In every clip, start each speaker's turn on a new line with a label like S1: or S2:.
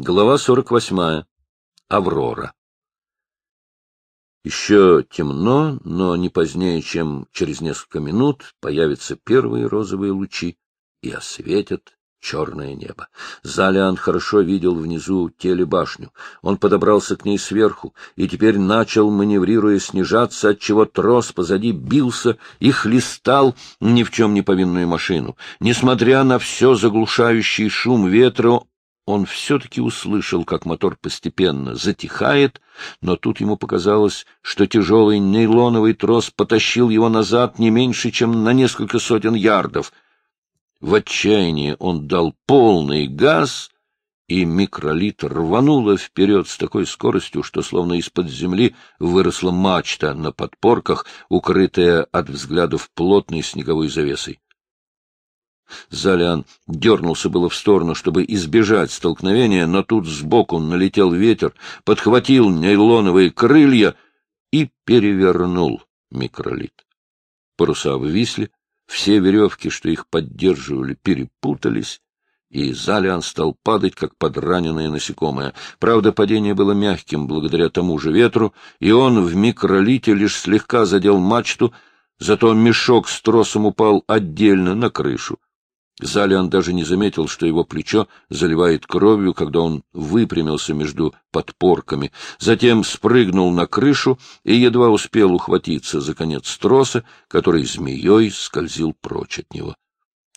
S1: Глава 48. Аврора. Еще темно, но не позднее, чем через несколько минут, появятся первые розовые лучи и осветят черное небо. Залиан хорошо видел внизу телебашню. Он подобрался к ней сверху и теперь начал, маневрируя, снижаться, отчего трос позади бился и хлестал ни в чем не повинную машину. Несмотря на все заглушающий шум ветра, он все-таки услышал, как мотор постепенно затихает, но тут ему показалось, что тяжелый нейлоновый трос потащил его назад не меньше, чем на несколько сотен ярдов — в отчаянии он дал полный газ, и микролит рвануло вперед с такой скоростью, что словно из-под земли выросла мачта на подпорках, укрытая от взглядов плотной снеговой завесой. Залиан дернулся было в сторону, чтобы избежать столкновения, но тут сбоку налетел ветер, подхватил нейлоновые крылья и перевернул микролит. Паруса ввисли, все веревки, что их поддерживали, перепутались, и Залиан стал падать, как подраненное насекомое. Правда, падение было мягким благодаря тому же ветру, и он в микролите лишь слегка задел мачту, зато мешок с тросом упал отдельно на крышу. Залиан даже не заметил, что его плечо заливает кровью, когда он выпрямился между подпорками, затем спрыгнул на крышу и едва успел ухватиться за конец троса, который змеей скользил прочь от него.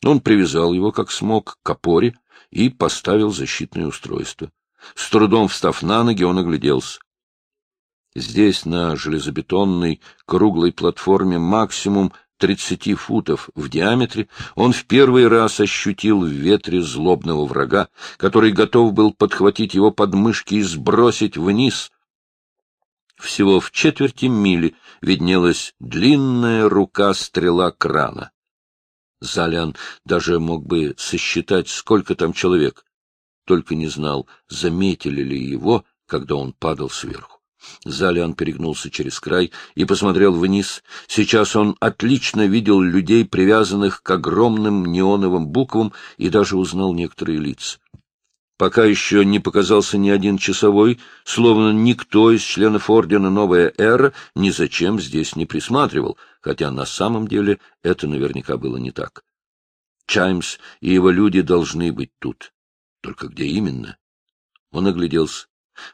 S1: Он привязал его, как смог, к опоре и поставил защитное устройство. С трудом встав на ноги, он огляделся. Здесь, на железобетонной круглой платформе, максимум тридцати футов в диаметре, он в первый раз ощутил в ветре злобного врага, который готов был подхватить его подмышки и сбросить вниз. Всего в четверти мили виднелась длинная рука-стрела крана. Залян даже мог бы сосчитать, сколько там человек, только не знал, заметили ли его, когда он падал сверху. Залиан перегнулся через край и посмотрел вниз. Сейчас он отлично видел людей, привязанных к огромным неоновым буквам, и даже узнал некоторые лица. Пока еще не показался ни один часовой, словно никто из членов ордена «Новая эра» ни зачем здесь не присматривал, хотя на самом деле это наверняка было не так. Чаймс и его люди должны быть тут. Только где именно? Он огляделся.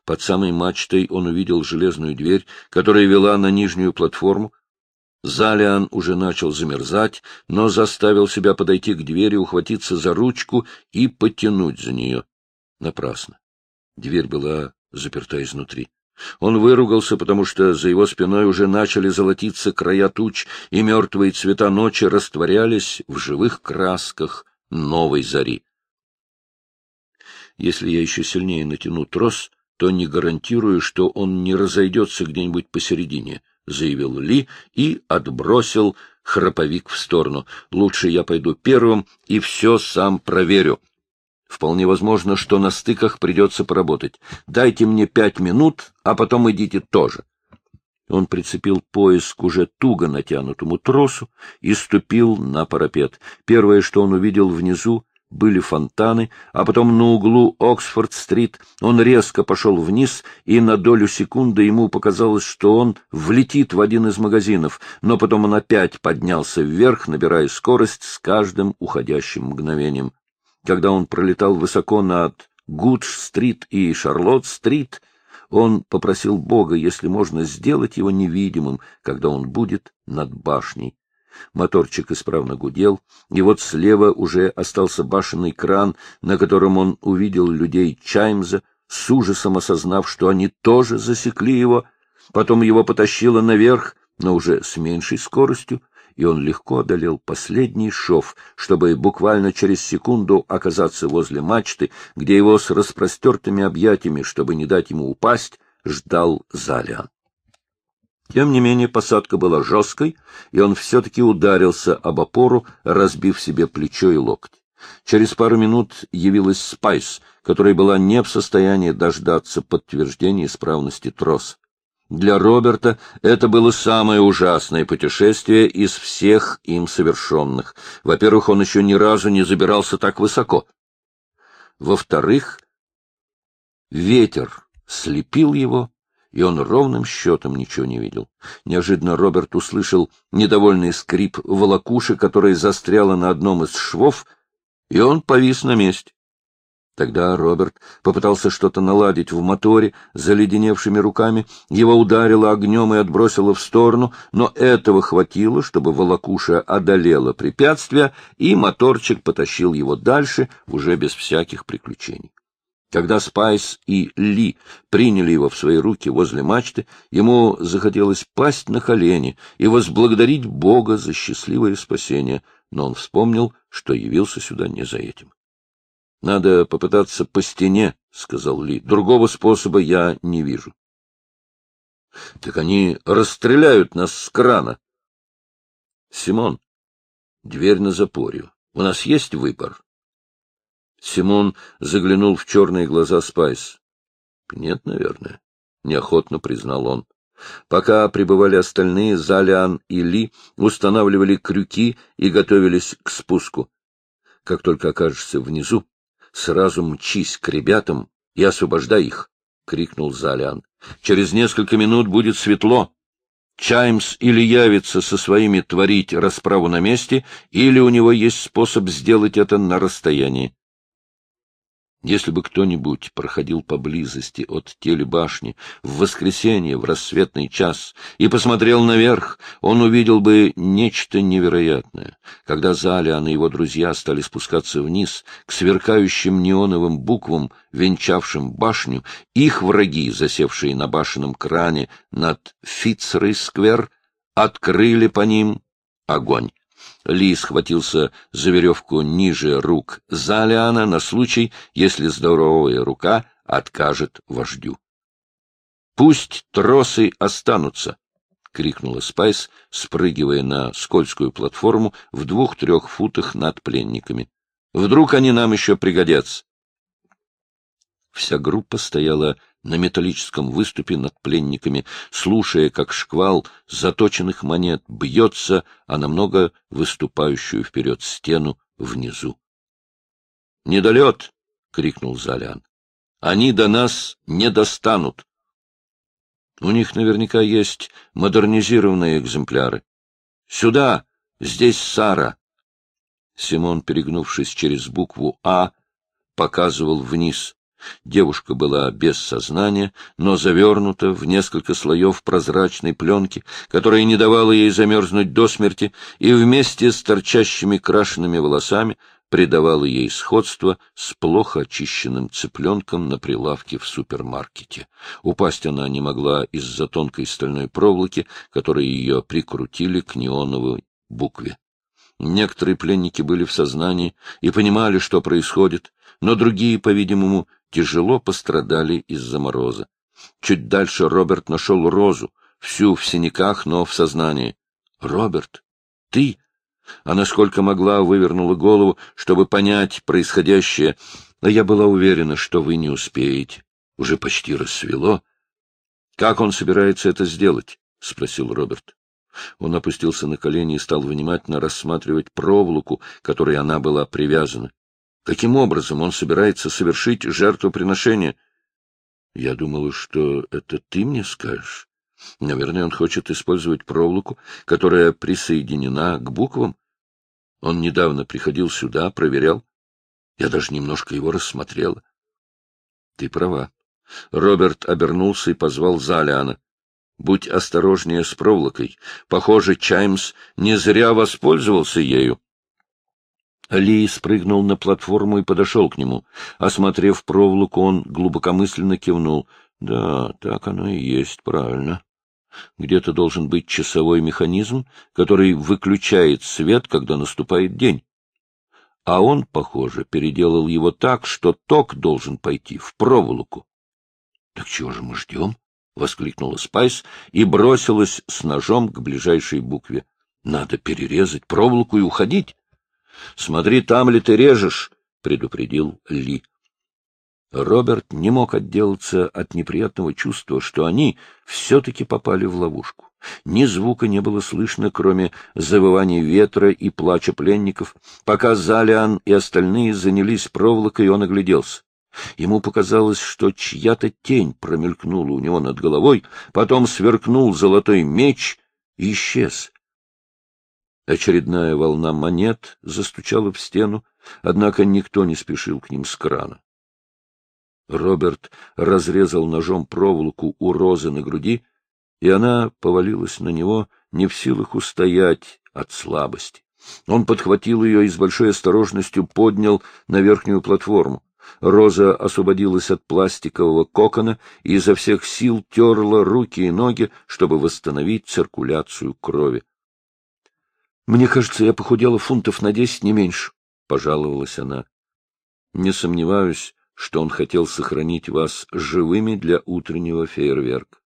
S1: Под самой мачтой он увидел железную дверь, которая вела на нижнюю платформу. Залиан уже начал замерзать, но заставил себя подойти к двери, ухватиться за ручку и потянуть за нее. Напрасно. Дверь была заперта изнутри. Он выругался, потому что за его спиной уже начали золотиться края туч, и мертвые цвета ночи растворялись в живых красках новой зари. Если я еще сильнее натяну трос, то не гарантирую, что он не разойдется где-нибудь посередине, — заявил Ли и отбросил храповик в сторону. Лучше я пойду первым и все сам проверю. Вполне возможно, что на стыках придется поработать. Дайте мне пять минут, а потом идите тоже. Он прицепил пояс к уже туго натянутому тросу и ступил на парапет. Первое, что он увидел внизу, были фонтаны, а потом на углу Оксфорд-стрит он резко пошел вниз, и на долю секунды ему показалось, что он влетит в один из магазинов, но потом он опять поднялся вверх, набирая скорость с каждым уходящим мгновением. Когда он пролетал высоко над Гудж-стрит и Шарлотт-стрит, он попросил Бога, если можно, сделать его невидимым, когда он будет над башней. Моторчик исправно гудел, и вот слева уже остался башенный кран, на котором он увидел людей Чаймза, с ужасом осознав, что они тоже засекли его. Потом его потащило наверх, но уже с меньшей скоростью, и он легко одолел последний шов, чтобы буквально через секунду оказаться возле мачты, где его с распростертыми объятиями, чтобы не дать ему упасть, ждал Залиан. Тем не менее посадка была жесткой, и он все-таки ударился об опору, разбив себе плечо и локоть. Через пару минут явилась Спайс, которая была не в состоянии дождаться подтверждения исправности троса. Для Роберта это было самое ужасное путешествие из всех им совершенных. Во-первых, он еще ни разу не забирался так высоко. Во-вторых, Ветер слепил его, и он ровным счетом ничего не видел. Неожиданно Роберт услышал недовольный скрип волокуши, которая застряла на одном из швов, и он повис на месте. Тогда Роберт попытался что-то наладить в моторе заледеневшими руками, его ударило огнем и отбросило в сторону, но этого хватило, чтобы волокуша одолела препятствие, и моторчик потащил его дальше, уже без всяких приключений. Когда Спайс и Ли приняли его в свои руки возле мачты, ему захотелось пасть на колени и возблагодарить Бога за счастливое спасение, но он вспомнил, что явился сюда не за этим. — Надо попытаться по стене, — сказал Ли. — Другого способа я не вижу. — Так они расстреляют нас с крана. — Симон, дверь на запоре. У нас есть выбор? Симон заглянул в черные глаза Спайс. — Нет, наверное, — неохотно признал он. Пока прибывали остальные, Залиан и Ли устанавливали крюки и готовились к спуску. Как только окажешься внизу, сразу мчись к ребятам и освобождай их, — крикнул Залиан. — Через несколько минут будет светло. Чаймс или явится со своими творить расправу на месте, или у него есть способ сделать это на расстоянии. Если бы кто-нибудь проходил поблизости от телебашни в воскресенье в рассветный час и посмотрел наверх, он увидел бы нечто невероятное. Когда Залиан и его друзья стали спускаться вниз к сверкающим неоновым буквам, венчавшим башню, их враги, засевшие на башенном кране над Фицрей-сквер, открыли по ним огонь. Ли схватился за веревку ниже рук Залиана на случай, если здоровая рука откажет вождю. — Пусть тросы останутся! — крикнула Спайс, спрыгивая на скользкую платформу в двух-трех футах над пленниками. — Вдруг они нам еще пригодятся? Вся группа стояла на металлическом выступе над пленниками, слушая, как шквал заточенных монет бьется о намного выступающую вперед стену внизу. — Недолет! — крикнул Залян. — Они до нас не достанут. У них наверняка есть модернизированные экземпляры. — Сюда! Здесь Сара! Симон, перегнувшись через букву «А», показывал вниз. Девушка была без сознания, но завернута в несколько слоев прозрачной пленки, которая не давала ей замерзнуть до смерти, и вместе с торчащими крашенными волосами придавала ей сходство с плохо очищенным цыпленком на прилавке в супермаркете. Упасть она не могла из-за тонкой стальной проволоки, которой ее прикрутили к неоновой букве. Некоторые пленники были в сознании и понимали, что происходит, но другие, по-видимому, тяжело пострадали из-за мороза. Чуть дальше Роберт нашел Розу, всю в синяках, но в сознании. — Роберт, ты? Она сколько могла вывернула голову, чтобы понять происходящее, но я была уверена, что вы не успеете. Уже почти рассвело. — Как он собирается это сделать? — спросил Роберт. Он опустился на колени и стал внимательно рассматривать проволоку, которой она была привязана. Каким образом он собирается совершить жертвоприношение? Я думала, что это ты мне скажешь. Наверное, он хочет использовать проволоку, которая присоединена к буквам. Он недавно приходил сюда, проверял. Я даже немножко его рассмотрела. Ты права. Роберт обернулся и позвал Залиана. Будь осторожнее с проволокой. Похоже, Чаймс не зря воспользовался ею. Ли спрыгнул на платформу и подошел к нему. Осмотрев проволоку, он глубокомысленно кивнул. — Да, так оно и есть, правильно. Где-то должен быть часовой механизм, который выключает свет, когда наступает день. А он, похоже, переделал его так, что ток должен пойти в проволоку. — Так чего же мы ждем? — воскликнула Спайс и бросилась с ножом к ближайшей букве. — Надо перерезать проволоку и уходить. — Смотри, там ли ты режешь, — предупредил Ли. Роберт не мог отделаться от неприятного чувства, что они все-таки попали в ловушку. Ни звука не было слышно, кроме завывания ветра и плача пленников. Пока Залиан и остальные занялись проволокой, он огляделся. Ему показалось, что чья-то тень промелькнула у него над головой, потом сверкнул золотой меч и исчез. Очередная волна монет застучала в стену, однако никто не спешил к ним с крана. Роберт разрезал ножом проволоку у розы на груди, и она повалилась на него, не в силах устоять от слабости. Он подхватил ее и с большой осторожностью поднял на верхнюю платформу. Роза освободилась от пластикового кокона и изо всех сил терла руки и ноги, чтобы восстановить циркуляцию крови. — Мне кажется, я похудела фунтов на десять, не меньше, — пожаловалась она. — Не сомневаюсь, что он хотел сохранить вас живыми для утреннего фейерверка.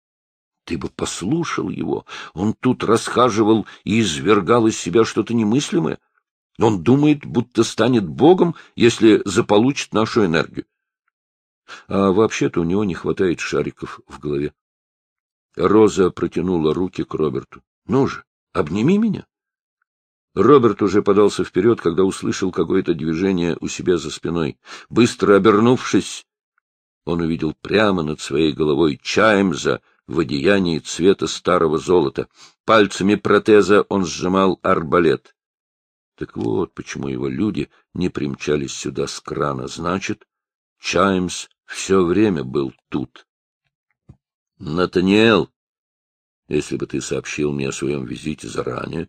S1: Ты бы послушал его. Он тут расхаживал и извергал из себя что-то немыслимое. Он думает, будто станет Богом, если заполучит нашу энергию. А вообще-то у него не хватает шариков в голове. Роза протянула руки к Роберту. — Ну же, обними меня. Роберт уже подался вперед, когда услышал какое-то движение у себя за спиной. Быстро обернувшись, он увидел прямо над своей головой Чаймза в одеянии цвета старого золота. Пальцами протеза он сжимал арбалет. Так вот, почему его люди не примчались сюда с крана. Значит, Чаймс все время был тут. — Натаниэл, если бы ты сообщил мне о своем визите заранее,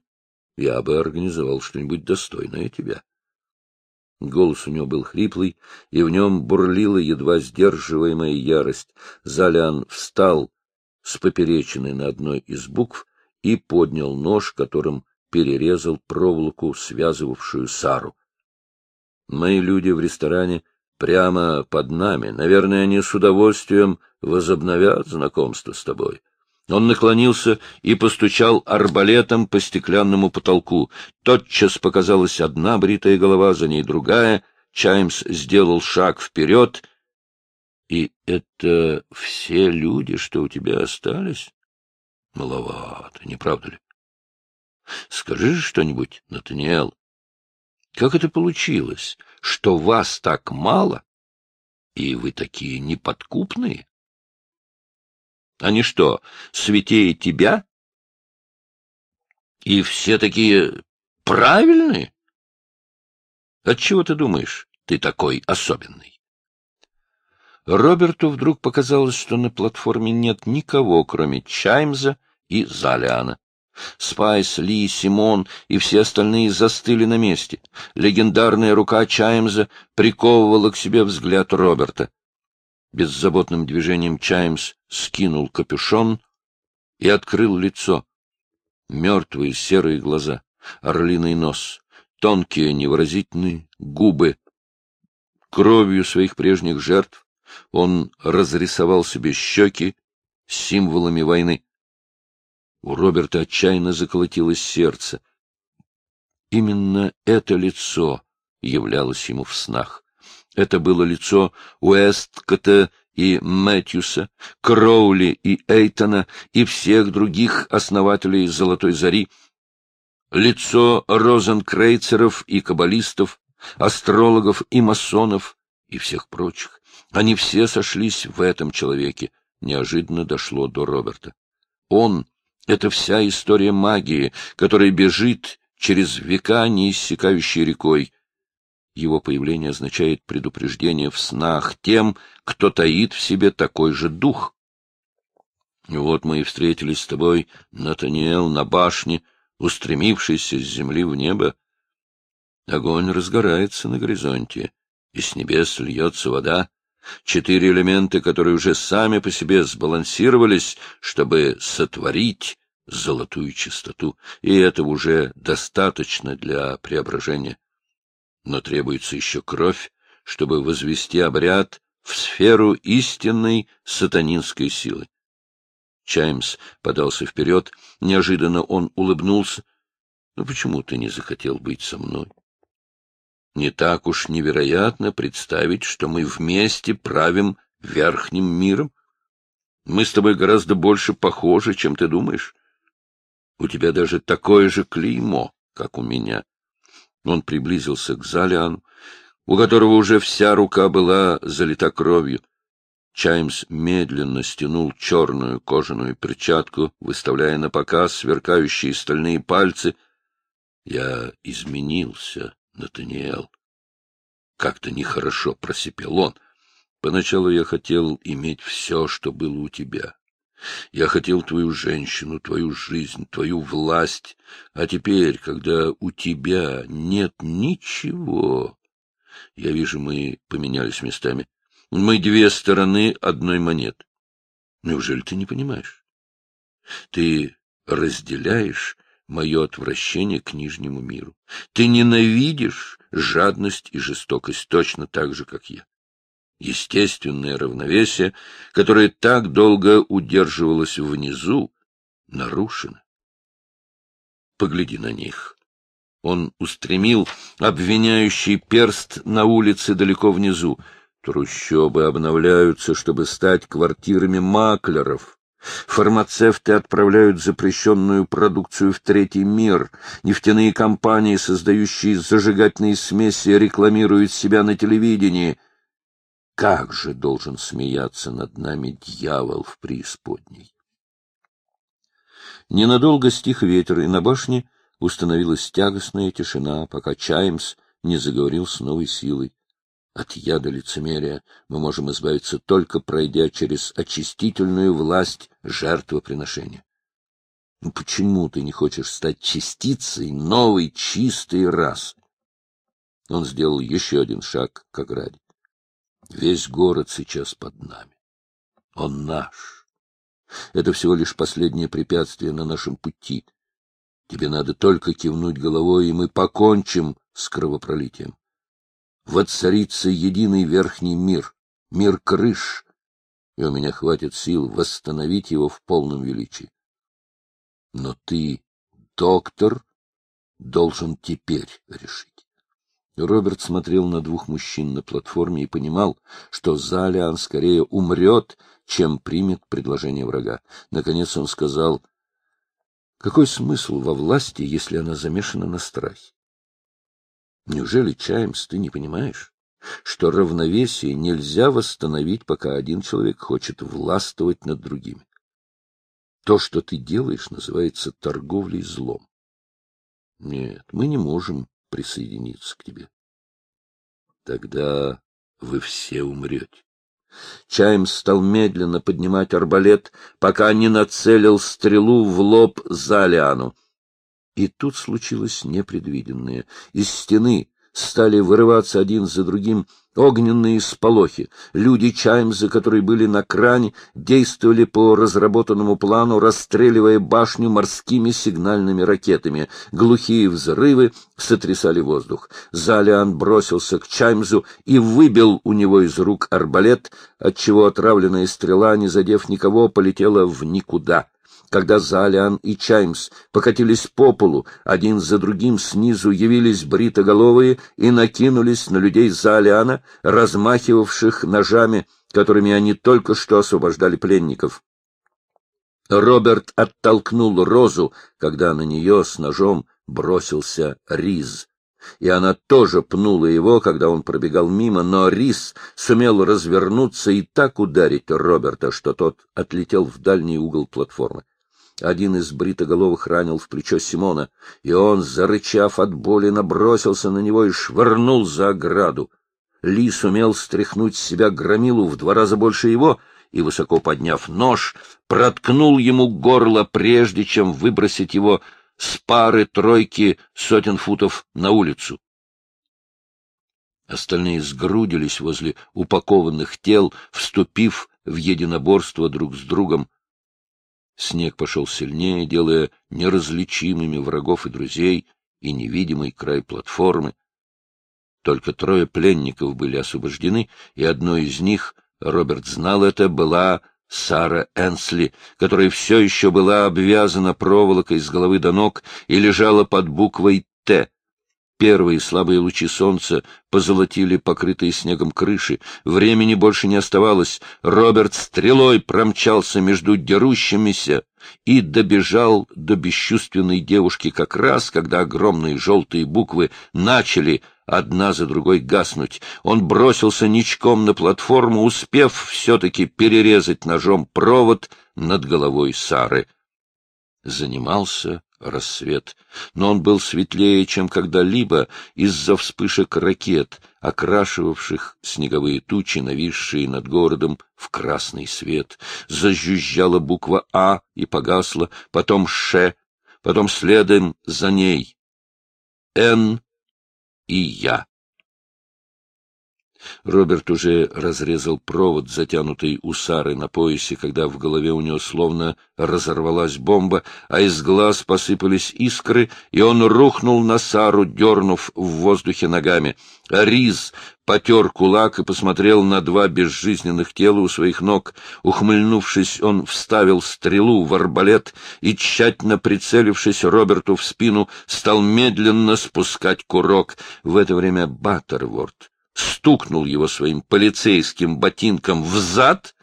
S1: я бы организовал что-нибудь достойное тебя. Голос у него был хриплый, и в нем бурлила едва сдерживаемая ярость. Залян встал с поперечиной на одной из букв и поднял нож, которым перерезал проволоку, связывавшую Сару. Мои люди в ресторане прямо под нами. Наверное, они с удовольствием возобновят знакомство с тобой. Он наклонился и постучал арбалетом по стеклянному потолку. Тотчас показалась одна бритая голова, за ней другая. Чаймс сделал шаг вперед. — И это все люди, что у тебя остались? — Маловато, не правда ли? Скажи же что-нибудь, Натаниэл. Как это получилось, что вас так мало, и вы такие неподкупные? Они что, святее тебя? И все такие правильные? Отчего ты думаешь, ты такой особенный? Роберту вдруг показалось, что на платформе нет никого, кроме Чаймза и Залиана. Спайс, Ли, Симон и все остальные застыли на месте. Легендарная рука Чаймса приковывала к себе взгляд Роберта. Беззаботным движением Чаймс скинул капюшон и открыл лицо. Мертвые серые глаза, орлиный нос, тонкие невыразительные губы. Кровью своих прежних жертв он разрисовал себе щеки символами войны. У Роберта отчаянно заколотилось сердце. Именно это лицо являлось ему в снах. Это было лицо Уэсткота и Мэтьюса, Кроули и Эйтона и всех других основателей «Золотой зари», лицо розенкрейцеров и каббалистов, астрологов и масонов и всех прочих. Они все сошлись в этом человеке. Неожиданно дошло до Роберта. Он это вся история магии, которая бежит через века неиссякающей рекой. Его появление означает предупреждение в снах тем, кто таит в себе такой же дух. Вот мы и встретились с тобой, Натаниэл, на башне, устремившийся с земли в небо. Огонь разгорается на горизонте, и с небес льется вода. Четыре элемента, которые уже сами по себе сбалансировались, чтобы сотворить золотую чистоту, и этого уже достаточно для преображения. Но требуется еще кровь, чтобы возвести обряд в сферу истинной сатанинской силы. Чаймс подался вперед, неожиданно он улыбнулся. — Ну почему ты не захотел быть со мной? Не так уж невероятно представить, что мы вместе правим верхним миром. Мы с тобой гораздо больше похожи, чем ты думаешь. У тебя даже такое же клеймо, как у меня. Он приблизился к Залиану. у которого уже вся рука была залита кровью. Чаймс медленно стянул черную кожаную перчатку, выставляя на показ сверкающие стальные пальцы. Я изменился, Натаниэл. Как-то нехорошо просипел он. Поначалу я хотел иметь все, что было у тебя. Я хотел твою женщину, твою жизнь, твою власть. А теперь, когда у тебя нет ничего... Я вижу, мы поменялись местами. Мы две стороны одной монеты. Неужели ты не понимаешь? Ты разделяешь мое отвращение к нижнему миру. Ты ненавидишь жадность и жестокость точно так же, как я. Естественное равновесие, которое так долго удерживалось внизу, нарушено. Погляди на них. Он устремил обвиняющий перст на улице далеко внизу. Трущобы обновляются, чтобы стать квартирами маклеров. Фармацевты отправляют запрещенную продукцию в третий мир. Нефтяные компании, создающие зажигательные смеси, рекламируют себя на телевидении. Как же должен смеяться над нами дьявол в преисподней? Ненадолго стих ветер, и на башне установилась тягостная тишина, пока Чаймс не заговорил с новой силой. От яда лицемерия мы можем избавиться только пройдя через очистительную власть жертвоприношения. Ну почему ты не хочешь стать частицей новой чистой расы? Он сделал еще один шаг к ограде. Весь город сейчас под нами. Он наш. Это всего лишь последнее препятствие на нашем пути. Тебе надо только кивнуть головой, и мы покончим с кровопролитием воцарится единый верхний мир, мир крыш, и у меня хватит сил восстановить его в полном величии. Но ты, доктор, должен теперь решить. Роберт смотрел на двух мужчин на платформе и понимал, что Залиан скорее умрет, чем примет предложение врага. Наконец он сказал, какой смысл во власти, если она замешана на страхе? Неужели, Чаймс, ты не понимаешь, что равновесие нельзя восстановить, пока один человек хочет властвовать над другими? То, что ты делаешь, называется торговлей злом. Нет, мы не можем присоединиться к тебе. Тогда вы все умрете. Чаймс стал медленно поднимать арбалет, пока не нацелил стрелу в лоб Залиану. И тут случилось непредвиденное. Из стены стали вырываться один за другим огненные сполохи. Люди Чаймза, которые были на кране, действовали по разработанному плану, расстреливая башню морскими сигнальными ракетами. Глухие взрывы сотрясали воздух. Залиан бросился к Чаймзу и выбил у него из рук арбалет, отчего отравленная стрела, не задев никого, полетела в никуда. Когда Залиан и Чаймс покатились по полу, один за другим снизу явились бритоголовые и накинулись на людей Залиана, размахивавших ножами, которыми они только что освобождали пленников. Роберт оттолкнул Розу, когда на нее с ножом бросился Риз. И она тоже пнула его, когда он пробегал мимо, но Риз сумел развернуться и так ударить Роберта, что тот отлетел в дальний угол платформы. Один из бритоголовых ранил в плечо Симона, и он, зарычав от боли, набросился на него и швырнул за ограду. Ли сумел стряхнуть с себя громилу в два раза больше его и, высоко подняв нож, проткнул ему горло, прежде чем выбросить его с пары тройки сотен футов на улицу. Остальные сгрудились возле упакованных тел, вступив в единоборство друг с другом. Снег пошел сильнее, делая неразличимыми врагов и друзей и невидимый край платформы. Только трое пленников были освобождены, и одной из них, Роберт знал это, была Сара Энсли, которая все еще была обвязана проволокой с головы до ног и лежала под буквой «Т». Первые слабые лучи солнца позолотили покрытые снегом крыши. Времени больше не оставалось. Роберт стрелой промчался между дерущимися, и добежал до бесчувственной девушки как раз, когда огромные желтые буквы начали одна за другой гаснуть. Он бросился ничком на платформу, успев все-таки перерезать ножом провод над головой Сары. Занимался рассвет, но он был светлее, чем когда-либо из-за вспышек ракет, окрашивавших снеговые тучи, нависшие над городом в красный свет. Зажужжала буква «А» и погасла, потом «Ш», потом следом за ней «Н» и «Я». Роберт уже разрезал провод, затянутый у Сары на поясе, когда в голове у него словно разорвалась бомба, а из глаз посыпались искры, и он рухнул на Сару, дернув в воздухе ногами. Риз потер кулак и посмотрел на два безжизненных тела у своих ног. Ухмыльнувшись, он вставил стрелу в арбалет и, тщательно прицелившись Роберту в спину, стал медленно спускать курок. В это время Баттерворд стукнул его своим полицейским ботинком в зад,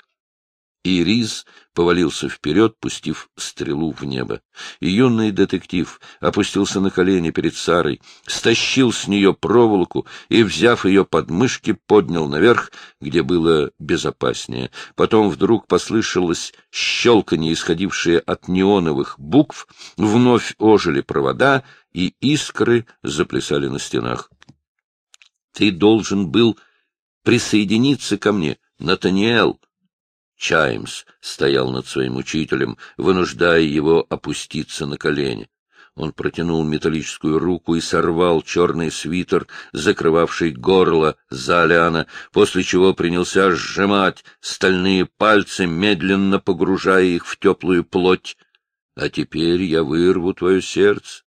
S1: и Риз повалился вперед, пустив стрелу в небо. И юный детектив опустился на колени перед Сарой, стащил с нее проволоку и, взяв ее под мышки, поднял наверх, где было безопаснее. Потом вдруг послышалось щелканье, исходившее от неоновых букв, вновь ожили провода, и искры заплясали на стенах. Ты должен был присоединиться ко мне, Натаниэл. Чаймс стоял над своим учителем, вынуждая его опуститься на колени. Он протянул металлическую руку и сорвал черный свитер, закрывавший горло Залиана, после чего принялся сжимать стальные пальцы, медленно погружая их в теплую плоть. А теперь я вырву твое сердце,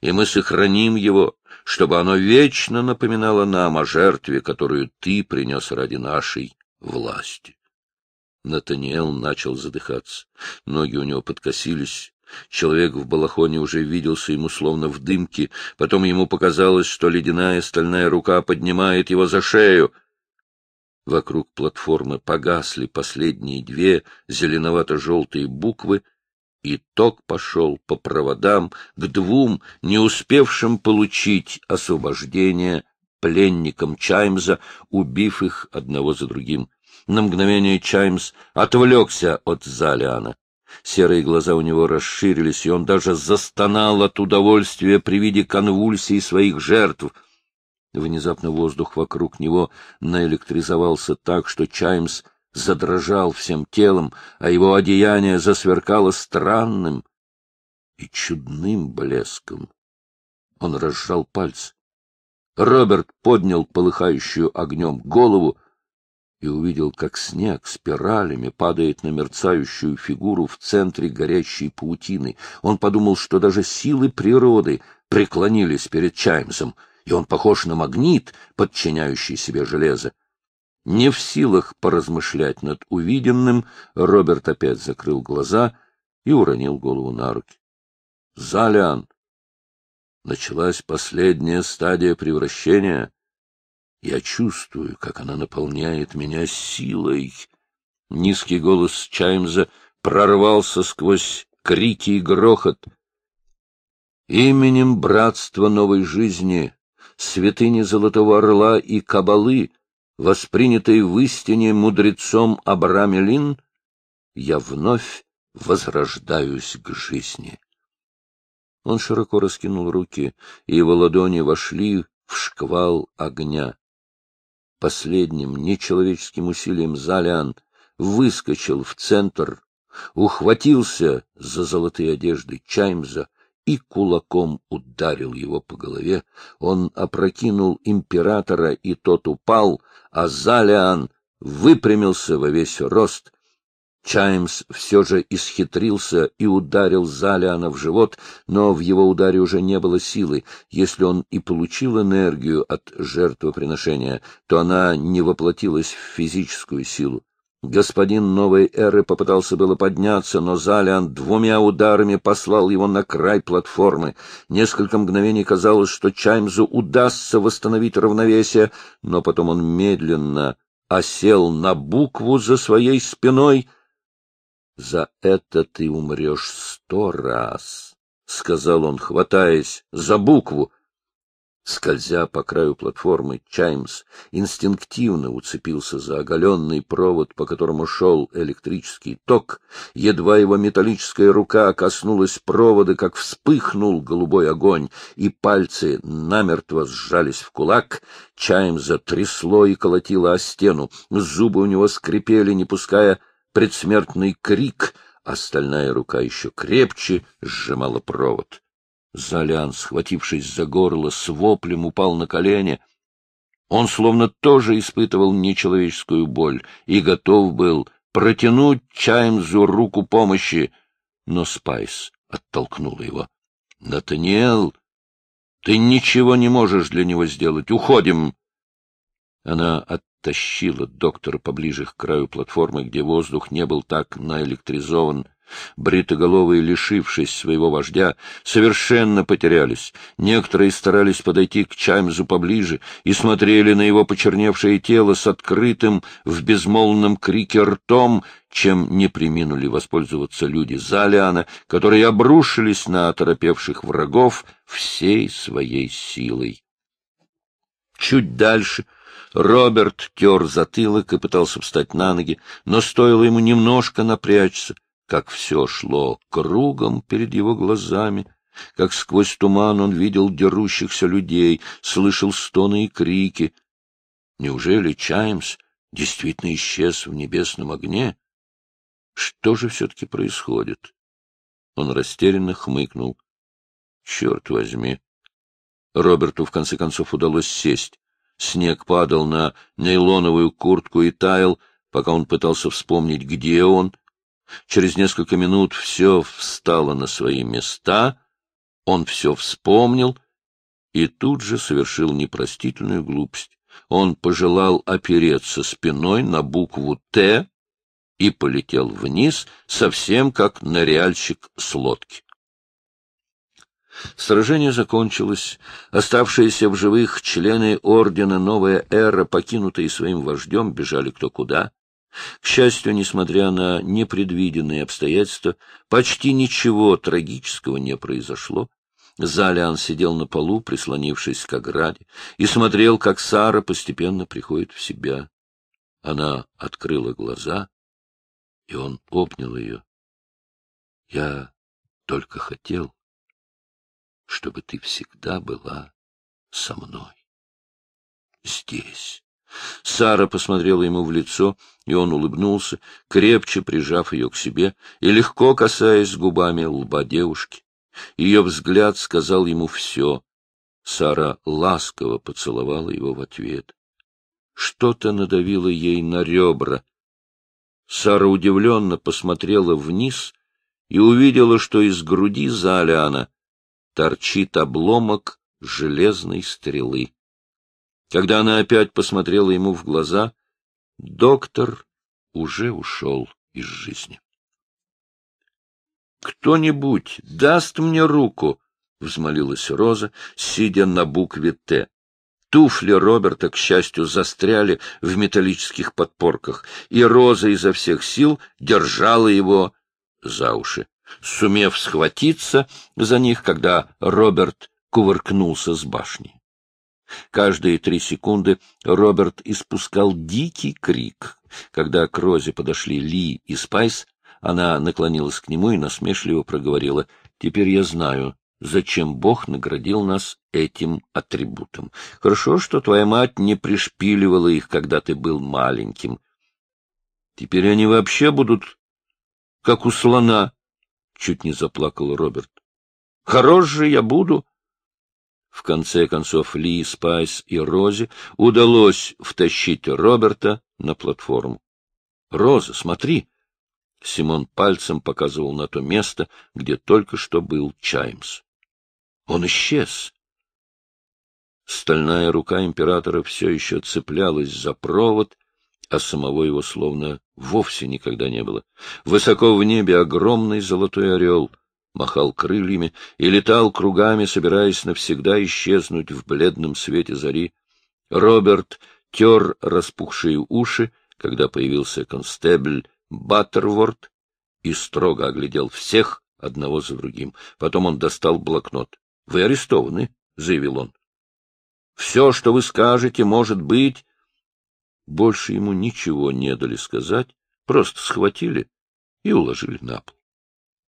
S1: и мы сохраним его, чтобы оно вечно напоминало нам о жертве, которую ты принес ради нашей власти. Натаниэл начал задыхаться. Ноги у него подкосились. Человек в балахоне уже виделся ему словно в дымке. Потом ему показалось, что ледяная стальная рука поднимает его за шею. Вокруг платформы погасли последние две зеленовато-желтые буквы — и ток пошел по проводам к двум, не успевшим получить освобождение пленникам Чаймза, убив их одного за другим. На мгновение Чаймс отвлекся от Залиана. Серые глаза у него расширились, и он даже застонал от удовольствия при виде конвульсий своих жертв. Внезапно воздух вокруг него наэлектризовался так, что Чаймс задрожал всем телом, а его одеяние засверкало странным и чудным блеском. Он разжал пальцы. Роберт поднял полыхающую огнем голову и увидел, как снег спиралями падает на мерцающую фигуру в центре горящей паутины. Он подумал, что даже силы природы преклонились перед Чаймсом, и он похож на магнит, подчиняющий себе железо. Не в силах поразмышлять над увиденным, Роберт опять закрыл глаза и уронил голову на руки. «Залиан!» Началась последняя стадия превращения. Я чувствую, как она наполняет меня силой. Низкий голос Чаймза прорвался сквозь крики и грохот. Именем Братства Новой Жизни, святыни Золотого Орла и Кабалы — воспринятой в истине мудрецом Абрамелин, я вновь возрождаюсь к жизни. Он широко раскинул руки, и его ладони вошли в шквал огня. Последним нечеловеческим усилием Залиан выскочил в центр, ухватился за золотые одежды Чаймза, и кулаком ударил его по голове. Он опрокинул императора, и тот упал, а Залиан выпрямился во весь рост. Чаймс все же исхитрился и ударил Залиана в живот, но в его ударе уже не было силы. Если он и получил энергию от жертвоприношения, то она не воплотилась в физическую силу. Господин новой эры попытался было подняться, но Залиан двумя ударами послал его на край платформы. Несколько мгновений казалось, что Чаймзу удастся восстановить равновесие, но потом он медленно осел на букву за своей спиной. — За это ты умрешь сто раз, — сказал он, хватаясь за букву, Скользя по краю платформы, Чаймс инстинктивно уцепился за оголенный провод, по которому шел электрический ток. Едва его металлическая рука коснулась провода, как вспыхнул голубой огонь, и пальцы намертво сжались в кулак. Чаймза трясло и колотило о стену. Зубы у него скрипели, не пуская предсмертный крик, остальная рука еще крепче сжимала провод. Золян, схватившись за горло, с воплем упал на колени. Он словно тоже испытывал нечеловеческую боль и готов был протянуть Чаймзу руку помощи, но Спайс оттолкнул его. — Натаниэл, ты ничего не можешь для него сделать. Уходим! Она оттащила доктора поближе к краю платформы, где воздух не был так наэлектризован, Бритоголовые, лишившись своего вождя, совершенно потерялись. Некоторые старались подойти к Чаймзу поближе и смотрели на его почерневшее тело с открытым в безмолвном крике ртом, чем не приминули воспользоваться люди Залиана, которые обрушились на оторопевших врагов всей своей силой. Чуть дальше Роберт тер затылок и пытался встать на ноги, но стоило ему немножко напрячься, как все шло кругом перед его глазами, как сквозь туман он видел дерущихся людей, слышал стоны и крики. Неужели Чаймс действительно исчез в небесном огне? Что же все-таки происходит? Он растерянно хмыкнул. Черт возьми! Роберту в конце концов удалось сесть. Снег падал на нейлоновую куртку и таял, пока он пытался вспомнить, где он — Через несколько минут все встало на свои места, он все вспомнил и тут же совершил непростительную глупость. Он пожелал опереться спиной на букву «Т» и полетел вниз, совсем как ныряльщик с лодки. Сражение закончилось. Оставшиеся в живых члены ордена «Новая эра», покинутые своим вождем, бежали кто куда. К счастью, несмотря на непредвиденные обстоятельства, почти ничего трагического не произошло. Залиан сидел на полу, прислонившись к ограде, и смотрел, как Сара постепенно приходит в себя. Она открыла глаза, и он обнял ее. — Я только хотел, чтобы ты всегда была со мной. Здесь. Сара посмотрела ему в лицо, и он улыбнулся, крепче прижав ее к себе и легко касаясь губами лба девушки. Ее взгляд сказал ему все. Сара ласково поцеловала его в ответ. Что-то надавило ей на ребра. Сара удивленно посмотрела вниз и увидела, что из груди Заляна торчит обломок железной стрелы. Когда она опять посмотрела ему в глаза, доктор уже ушел из жизни. «Кто-нибудь даст мне руку?» — взмолилась Роза, сидя на букве «Т». Туфли Роберта, к счастью, застряли в металлических подпорках, и Роза изо всех сил держала его за уши, сумев схватиться за них, когда Роберт кувыркнулся с башни. Каждые три секунды Роберт испускал дикий крик. Когда к Розе подошли Ли и Спайс, она наклонилась к нему и насмешливо проговорила, «Теперь я знаю, зачем Бог наградил нас этим атрибутом. Хорошо, что твоя мать не пришпиливала их, когда ты был маленьким. Теперь они вообще будут как у слона», — чуть не заплакал Роберт. «Хорош же я буду, в конце концов Ли, Спайс и Розе удалось втащить Роберта на платформу. — Роза, смотри! Симон пальцем показывал на то место, где только что был Чаймс. Он исчез. Стальная рука императора все еще цеплялась за провод, а самого его словно вовсе никогда не было. Высоко в небе огромный золотой орел — махал крыльями и летал кругами, собираясь навсегда исчезнуть в бледном свете зари. Роберт тер распухшие уши, когда появился констебль Баттерворд. и строго оглядел всех одного за другим. Потом он достал блокнот. — Вы арестованы, — заявил он. — Все, что вы скажете, может быть... Больше ему ничего не дали сказать, просто схватили и уложили на пол.